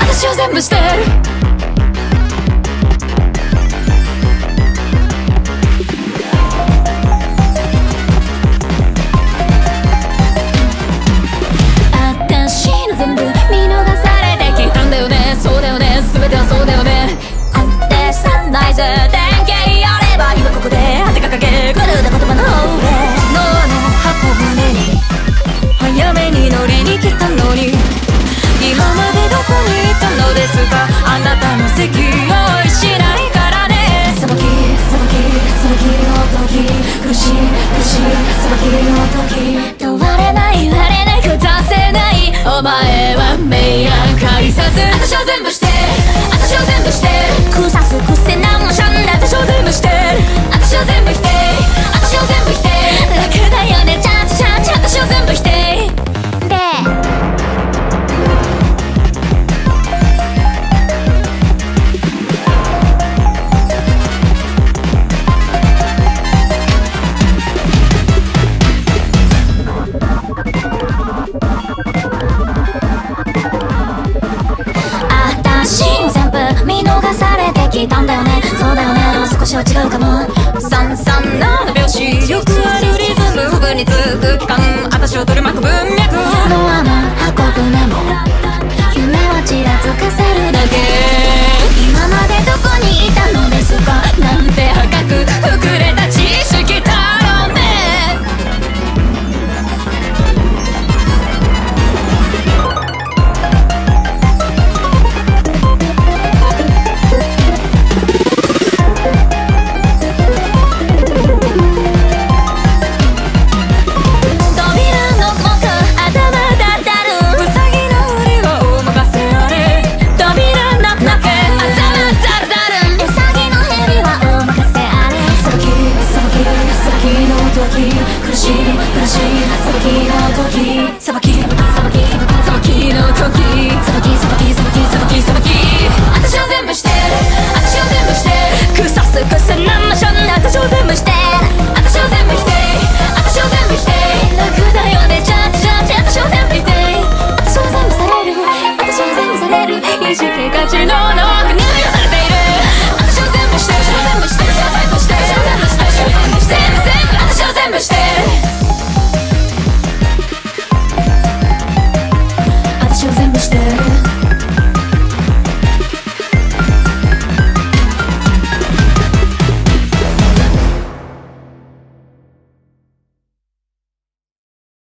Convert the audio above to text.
私は全部してる。ですか聞いたんだよね。そうだよね。でも少しは違うかも。